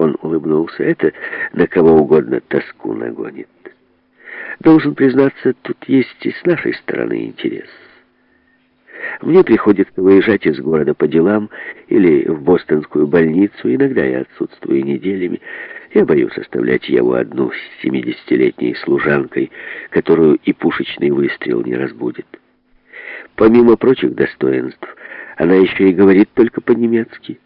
Он улыбнулся. «Это на кого угодно тоску нагонит. Должен признаться, тут есть и с нашей стороны интерес». Мне приходится выезжать из города по делам или в бостонскую больницу. Иногда я отсутствую неделями. Я боюсь оставлять его одну с семидесятилетней служанкой, которую и пушечный выстрел не разбудит. Помимо прочих достоинств, она еще и говорит только по-немецки.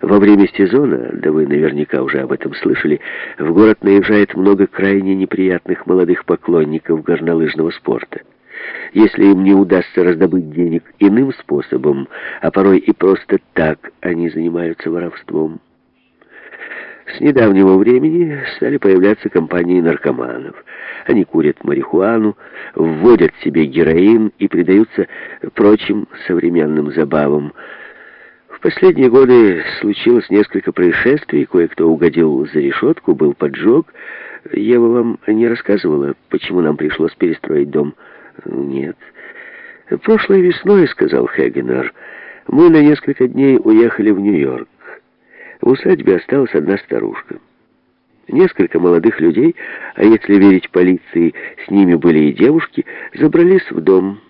Во время сезона, да вы наверняка уже об этом слышали, в город наезжает много крайне неприятных молодых поклонников горнолыжного спорта. Если им не удастся раздобыть денег иным способом, а порой и просто так, они занимаются воровством. С недавнего времени стали появляться компании наркоманов. Они курят марихуану, вводят себе героин и предаются прочим современным забавам. В последние годы случилось несколько происшествий, кое-кто угодил за решетку, был поджог. Ева вам не рассказывала, почему нам пришлось перестроить дом? Нет. Прошлой весной, сказал Хегенер, мы на несколько дней уехали в Нью-Йорк. В усадьбе осталась одна старушка. Несколько молодых людей, а если верить полиции, с ними были и девушки, забрались в дом.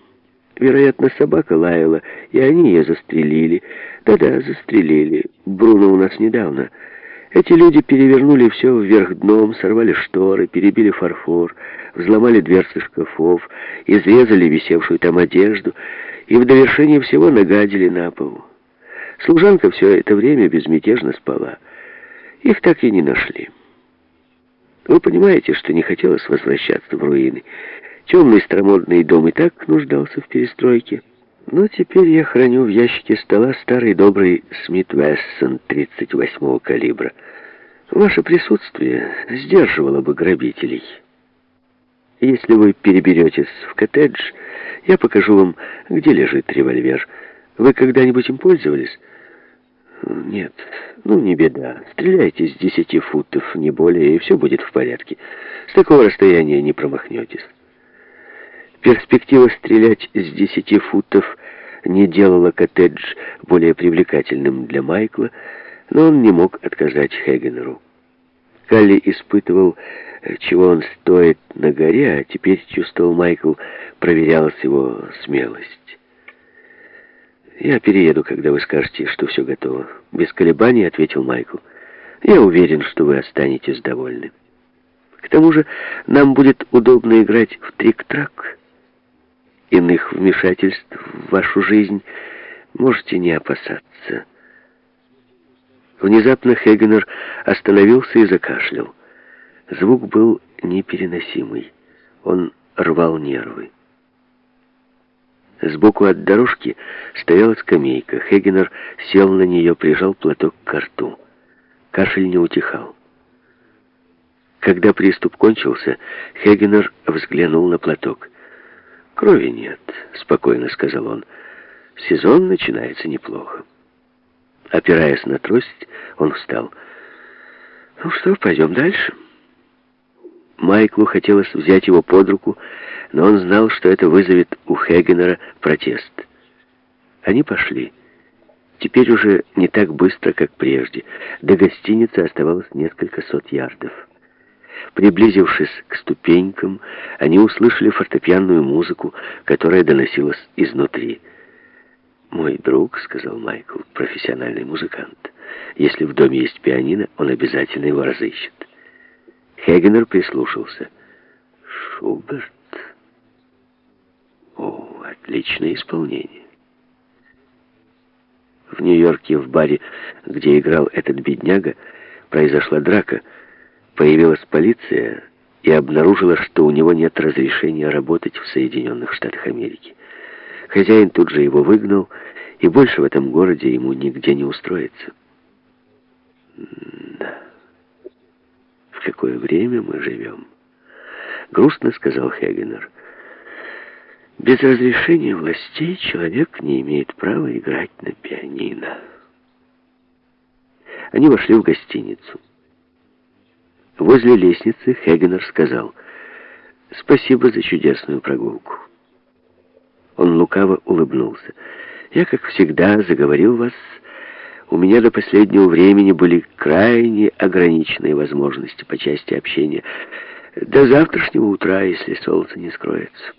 Вероятно, собака лаяла, и они ее застрелили. Да-да, застрелили. Бруно у нас недавно. Эти люди перевернули все вверх дном, сорвали шторы, перебили фарфор, взломали дверцы шкафов, изрезали висевшую там одежду и в довершение всего нагадили на пол. Служанка все это время безмятежно спала. Их так и не нашли. Вы понимаете, что не хотелось возвращаться в руины. Темный старомодный дом и так нуждался в перестройке. Но теперь я храню в ящике стола старый добрый Смит Вессон 38-го калибра. Ваше присутствие сдерживало бы грабителей. Если вы переберетесь в коттедж, я покажу вам, где лежит револьвер. Вы когда-нибудь им пользовались? Нет, ну не беда. Стреляйте с десяти футов, не более, и все будет в порядке. С такого расстояния не промахнетесь. Перспектива стрелять с десяти футов не делала коттедж более привлекательным для Майкла, но он не мог отказать Хегенеру. Калли испытывал, чего он стоит на горе, а теперь, чувствовал Майкл, проверялась его смелость. «Я перееду, когда вы скажете, что все готово». Без колебаний ответил Майкл. «Я уверен, что вы останетесь довольны. К тому же нам будет удобно играть в трик-трак. Иных вмешательств в вашу жизнь можете не опасаться». Внезапно Хегенер остановился и закашлял. Звук был непереносимый. Он рвал нервы. Сбоку от дорожки стояла скамейка. Хегенер сел на нее, прижал платок к рту. Кашель не утихал. Когда приступ кончился, Хегенер взглянул на платок. «Крови нет», — спокойно сказал он. «Сезон начинается неплохо». Опираясь на трость, он встал. «Ну что, пойдем дальше?» Майклу хотелось взять его под руку, но он знал, что это вызовет у Хегенера протест. Они пошли. Теперь уже не так быстро, как прежде. До гостиницы оставалось несколько сот ярдов. Приблизившись к ступенькам, они услышали фортепианную музыку, которая доносилась изнутри. «Мой друг», — сказал Майкл, — «профессиональный музыкант. Если в доме есть пианино, он обязательно его разыщет». Хегенер прислушался. «Шуберт? О, отличное исполнение». В Нью-Йорке, в баре, где играл этот бедняга, произошла драка. Появилась полиция и обнаружила, что у него нет разрешения работать в Соединенных Штатах Америки. Хозяин тут же его выгнал, и больше в этом городе ему нигде не устроиться. Да в какое время мы живем. Грустно сказал Хегенер. Без разрешения властей человек не имеет права играть на пианино. Они вошли в гостиницу. Возле лестницы Хегенер сказал «Спасибо за чудесную прогулку». Он лукаво улыбнулся. «Я, как всегда, заговорил вас У меня до последнего времени были крайне ограниченные возможности по части общения. До завтрашнего утра, если солнце не скроется.